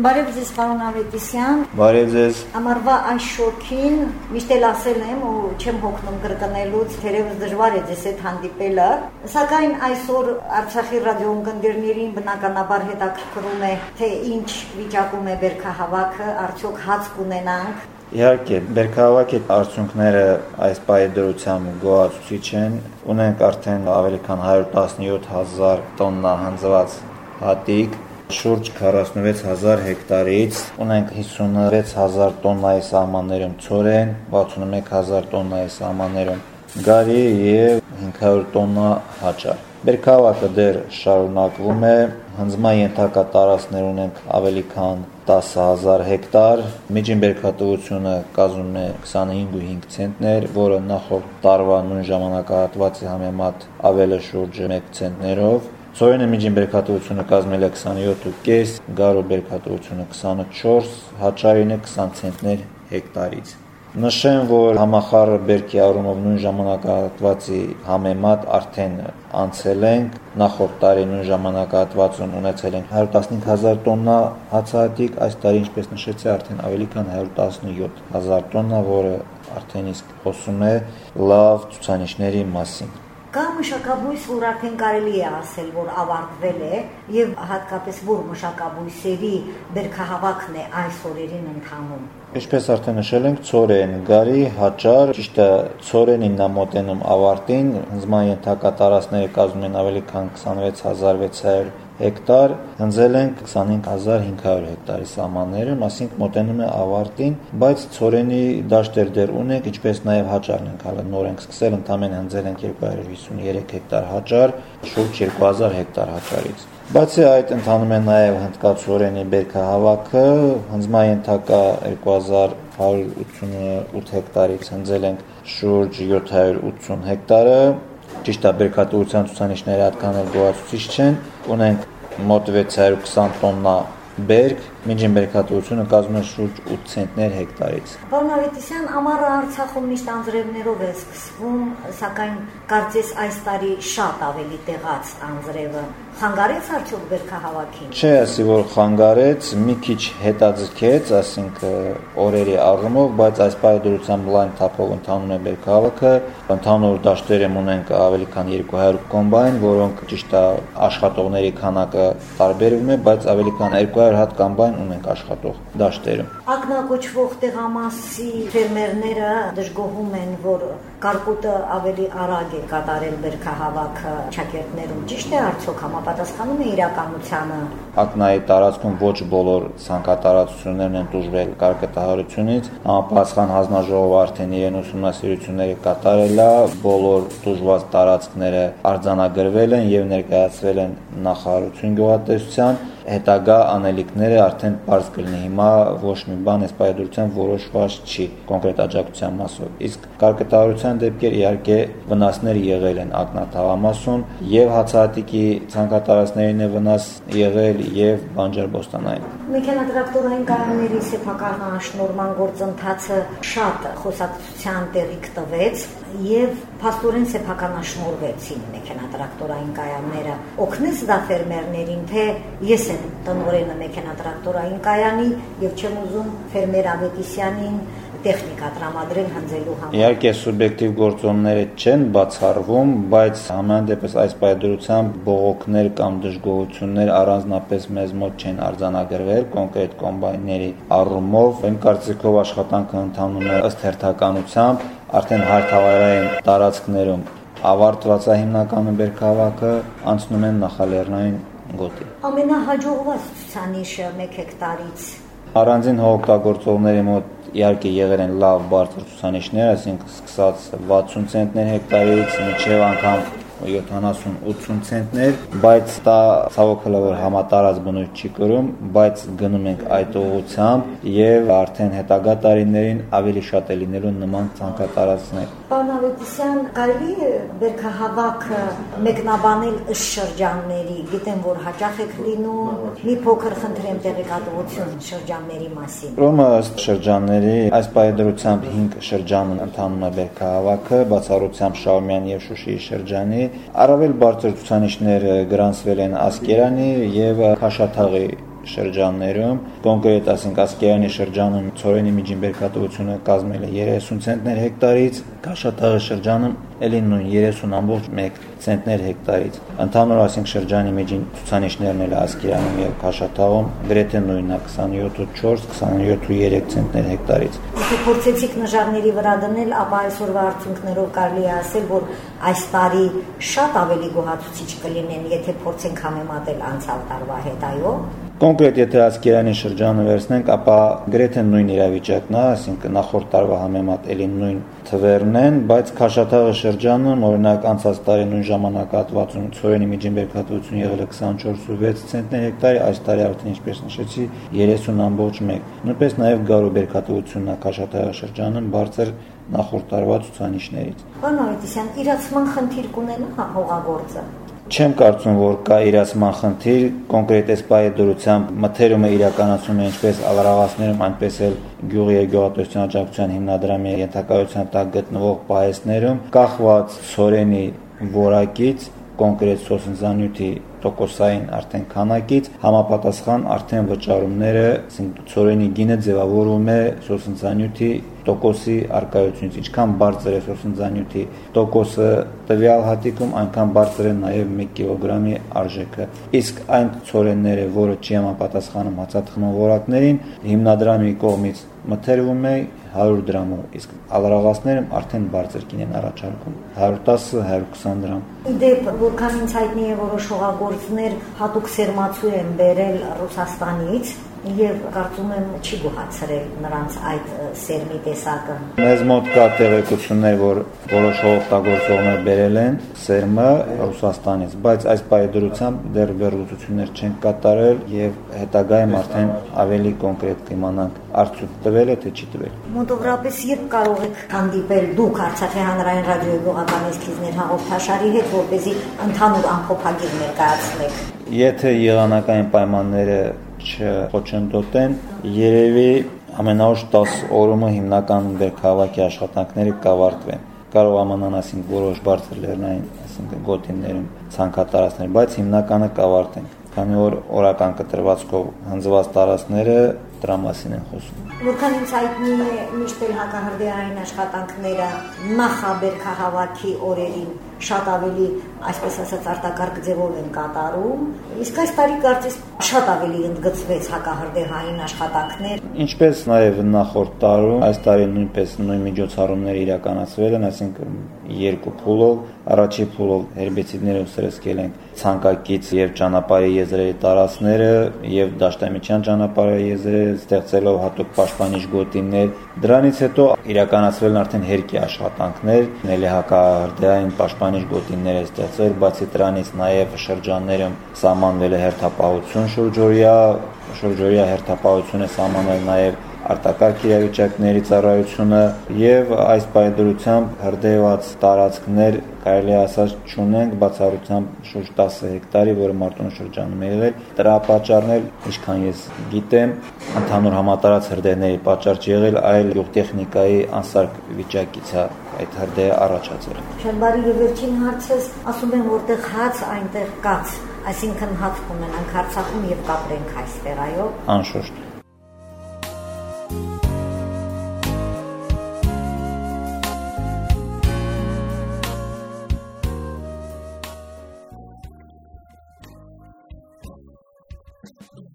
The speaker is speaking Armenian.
Բարև ձեզ, պարոն Ավետիսյան։ Բարև ձեզ։ Ամառվա այս շոքին միշտ էլ ասել եմ ու չեմ հոգնում կրկնելուց, թերևս դժվար է ձեզ այդ հանդիպելը, սակայն այսօր Արցախի ռադիոընկերներին բնականաբար հետաքրքրում է, թե ինչ վիճակում է Բերքահավաքը, արդյոք հաց կունենանք, Իհարկե, Բերքահավաքի արդյունքները այս պայի դրությամբ գոհացուցիչ են։ Ունենք արդեն ավելի քան 117000 տոննա հանձված հատիկ, շուրջ 46000 հեկտարից ունենք 56000 տոննայի սահմաններում ծորեն, 61000 տոննայի սահմաններում գարի եւ 500 տոննա հաճար։ Բերքահավաքը դեռ շարունակվում է, հնձման ենթակա տարածքներ ունենք ավելի քան 10000 հեկտար, միջին բերքատվությունը կազմում է 25.5 ցենտներ, որը նախորդ տարվա նույն ժամանակահատվածի համեմատ ավել է շուրջ 1 ցենտներով։ Սոյենի միջին բերքատվությունը կազմել է 27.5, գարու բերքատվությունը 24, հաճարինը 20 ցենտներ հեկտարից։ Նշեմ, որ համախառը բերքի առումով նույն ժամանակահատվածի համեմատ արդեն անցել ենք նախորդ տարի նույն ժամանակահատվածում ունեցել ենք 115000 տոննա հացահատիկ, այս տարի ինչպես նշեցի արդեն ավելի քան 117000 տոննա, որը արդեն իսկ խոսում է լավ ցուցանիշների մասին Կա մշակաբույս, որ արդեն կարելի է ասել, որ ավարտվել է եւ հատկապես որ մշակաբույսերի բերքահավաքն է այս օրերին ընթանում։ Ինչպես արդեն նշել ենք, ծորեն, գարի, հաճար, ճիշտ է, ծորենին նա մոտենում ավարտին, հնձման ենթակա տարածքները կազմում են ավելի քան 26600 հեկտար, հնձել ենք 25500 հեկտարի սահմանները, ասինքն մոտենում է ավարտին, բայց ծորենի դաշտեր դեռ ունենք, ինչպես նաև հաճարն ենք հələ նոր ենք սկսել, ընդամենը հնձել ենք 253 հեկտար հաճար, շուրջ 2000 հեկտար հաճարից։ Բացի այդ ընթանում է նաև հնդկացորենի բերքահավաքը, հնձման ենթակա 2188 հեկտարից հնձել ենք շուրջ 780 հեկտարը, ճիշտ է բերքատվության ցուցանիշները էլ գոհացուցիչ չեն, ունենք մոտ 620 տոննա բերք, Միջինբերքատվությունը կազմում է շուրջ 8 ցենտներ հեկտարից։ Պարոն Ավետիսյան, ամառը Արցախում միշտ անձրևներով է սկսվում, սակայն կարծես այս տարի շատ ավելի տեղած անձրևը։ Խանգարեց արդյոք βέρքահավաքին։ Չէ, ասի որ խանգարեց, մի քիչ հետաձգեց, ասինքն օրերի առումով, բայց այս պայդրությամբ լայն թափով ընդանում է βέρքահավաքը։ Ընդհանուր դաշտերում ունենք ավելի քան 200 կոմբայն, որոնք ճիշտ աշխատողների քանակը տարբերվում է, բայց ավելի քան 200 հատ կոմբայն Հայաստան ունենք աշխատող դաշտերում։ Ակնակոչվող տեղամասի ֆերմերները դժգոհում են, որ կարկուտը ավելի արագ է կատարել բերքահավաքը ճակերտներում։ Ճիշտ է արդյոք համապատասխանում է իրականությանը։ Ակնայի տարածքում ոչ բոլոր ցանկատարածություններն են դժվել կարկտահարությունից, համապատասխան հանձնաժողովը արդեն իրեն ուսումնասիրությունները կատարել է, բոլոր դժված տարածքները արձանագրվել են եւ ներկայացվել են նախարարություն գյուղատնտեսության հետագա անելիքները արդեն པարզ կլինի։ Հիմա ոչ մի բան այս պայդրությամբ որոշված չի կոնկրետ աջակցության մասով։ Իսկ կարկտահարության դեպքեր իհարկե վնասներ եղել են ակնաթաղամասում եւ հացահատիկի ցանկատարածներին է վնաս եղել եւ բանջարբոստանային։ Մեքենատրակտորային կայանների սեփականաշնորհման գործընթացը շատ խոսակցության տեղիք տվեց եւ փաստորեն սեփականաշնորհվեցին մեքենատրակտորային կայանները։ Օգնես դա ֆերմերներին, թե ես եմ տնօրենը մեքենատրակտորային կայանի եւ չեմ ուզում ֆերմեր Ավետիսյանին տեխնիկա տրամադրել հնձելու համար։ Իհարկե սուբյեկտիվ գործոնները չեն բացառվում, բայց համեն դեպս այս պայդրությամբ բողոքներ կամ դժգոհություններ առանձնապես մեզ մոտ չեն արձանագրվել կոնկրետ կոմբայնների առումով։ Իմ կարծիքով աշխատանքը ընթանում է ըստ հերթականությամբ, արդեն հարթավայրային տարածքներում ավարտված է հիմնականում բերքահավաքը, անցնում են նախալեռնային գոտի։ Ամենահաջողված ցուցանիշը 1 հեկտարից առանձին հողօգտագործողների մոտ իհարկե եղել են լավ բարձր ցուցանիշներ, այսինքն սկսած 60 ցենտներ հեկտարից մինչև անգամ 70-80 ցենտներ, բայց դա ցավոք հələ որ համատարած բնույթ չի կրում, բայց գնում ենք այդ ուղությամբ եւ արդեն հետագա տարիներին ավելի շատ է լինելու նման ցանկատարածներ։ Պարոն Ավետիսյան, կարելի է βέρքահավաք մեկնաբանել ըստ շրջանների, գիտեմ որ հաճախ եք լինում, մի փոքր խնդրեմ տեղեկատվություն շրջանների մասին։ Ռոմը ըստ շրջանների այս պայդրությամբ 5 շրջանն ընդանում է վերքահավաքը, բացառությամբ Շաումյան եւ Շուշիի շրջանի Առավել բարձր ցուցանիշներ գրանցվել են Ասկերանի եւ Քաշաթաղի շրջաններում, կոնկրետ ասենք Ասկերանի շրջանում ծորենի միջին բերքատվությունը կազմել է 30 ցենտներ հեկտարից, Քաշաթաղի շրջանում ելի նույն 30.1 ցենտներ հեկտարից։ Ընդհանուր ասենք շրջանի միջին ցուցանիշներն էլ Ասկերանում եւ Քաշաթաղում գրեթե նույնն է 27.4, 27.3 ցենտներ հեկտարից։ Եթե փորձեցիք նժարների վրա դնել, ապա այսօրվա արդյունքներով կարելի է ասել, որ այս տարի շատ ավելի գոհացուցիչ կլինեն, եթե փորձենք համեմատել անցյալ տարվա հետ, այո։ Կոնկրետ եթե Ասկերանի շրջանը վերցնենք, ապա գրեթե նույն իրավիճակն է, ասինքն նախորդ տարվա համեմատելի նույն թվերն են, բայց Քաշաթաղի շրջանում օրինակ անցած տարի նույն ժամանակահատվածում ծորենի միջին բերքատվությունը եղել է 24.6 ցենտներ հեկտարի, այս տարի արդեն ինչպես նշեցի 30.1։ Նույնպես նաև գարու բերքատվությունն է Քաշաթաղի շրջանում բարձր նախորդ տարվա ցուցանիշներից։ Պարոն Այդիսյան, իրացման խնդիր կունենա հողագործը։ Չեմ կարծում, որ կա իրացման խնդիր, կոնկրետ այս բայի դրությամբ մթերումը իրականացում է ինչպես ալրաղացներում, այնպես էլ գյուղի եւ գյուղատնտեսության աջակցության հիմնադրամի ենթակայության տակ գտնվող պահեսներում կախված սորենի որակից կոնկրետ սոսնձանյութի տոկոսային արդեն քանակից համապատասխան արդեն վճարումները, ծորենի գինը ձևավորվում է սոսնձանյութի տոկոսի արկայությունից։ Ինչքան բարձր է սոսնձանյութի տոկոսը տվյալ հատիկում, այնքան բարձր է նաև 1 կիլոգրամի արժեքը։ Իսկ այն ծորենները, որը չի համապատասխանում հացաթխնող որակներին, հիմնադրամի կողմից մթերվում է 100 դրամով, իսկ ալրաղացները արդեն բարձր կինեն առաջարկում 110-120 դրամ։ Իդեպ, որքան ինձ հայտնի է, որոշ հողագործներ հատուկ սերմացու են բերել Ռուսաստանից, եւ կարծում եմ չի գոհացրել նրանց այդ սերմի տեսակը։ Մեզ մոտ կա տեղեկություններ, որ որոշ օգտագործողներ բերել են սերմը Ռուսաստանից, բայց այս բայդրությամբ դեռ վերլուծություններ չեն կատարել եւ հետագայում արդեն ավելի կոնկրետ կիմանանք արդյոք տվել է թե չի տվել։ Մոտավորապես երբ կարող եք հանդիպել դուք Արցախի հանրային ռադիոյի գյուղական էսքիզներ հաղորդաշարի հետ, որպեսզի ընդհանուր ամփոփագիր ներկայացնեք։ Եթե եղանակային պայմանները չխոչընդոտեն, երևի ամենաուշ 10 օրումը հիմնական բերքահավաքի աշխատանքները կավարտվեն կարող ամանան ասենք որոշ բարձր լեռնային ասենք գոտիներում ցանկատարածներ, բայց հիմնականը կավարտենք քանի որ օրական կտրվածքով հնձված տարածքները դրա մասին են խոսում։ Որքան ինձ հայտնի է, միշտ էլ հակահրդեհային աշխատանքները նախաբերքահավաքի օրերին շատ ավելի, այսպես ասած, արտակարգ ձևով են կատարում։ Իսկ այս տարի կարծես շատ ավելի ընդգծվեց հակահրդեհային աշխատանքներ։ Ինչպես նաև նախորդ տարում, այս տարի նույնպես նույն միջոցառումները իրականացվել են, այսինքն երկու փուլով, առաջի փուլով հերբիցիդներով սրսկել են ցանկակից եւ ճանապարհի եզրերի տարածքները եւ դաշտամիջյան ճանապարհի եզրերը ստեղծելով հատուկ պաշտպանիչ գոտիներ։ Դրանից հետո իրականացվել են արդեն հերկի աշխատանքներ, ելի հակահրդեհային պաշտպանիչ գոտիներ է ստեղծվել, բացի դրանից նաեւ շրջաններում սահմանվել է հերթապահություն շուրջօրյա, շուրջօրյա հերթապահություն է սահմանվել նաեւ արտակարգ իրավիճակների ծառայությունը եւ այս պայդրությամբ հրդեհված տարածքներ կարելի ասած չունենք բացառությամբ շուրջ 10 հեկտարի, որը Մարտունու շրջանում է եղել։ Դրա պատճառն էլ, ինչքան ես գիտեմ, ընդհանուր համատարած հրդեհների պատճառ չի եղել, այլ գյուղտեխնիկայի անսարք վիճակից է այդ հրդե առաջացել։ Շատ բարի եւ վերջին հարցս, ասում եմ որտեղ հաց այնտեղ կաց, այսինքն հաց կունենանք Արցախում եւ կապրենք այստեղ, այո։ Անշուշտ։ Thank you.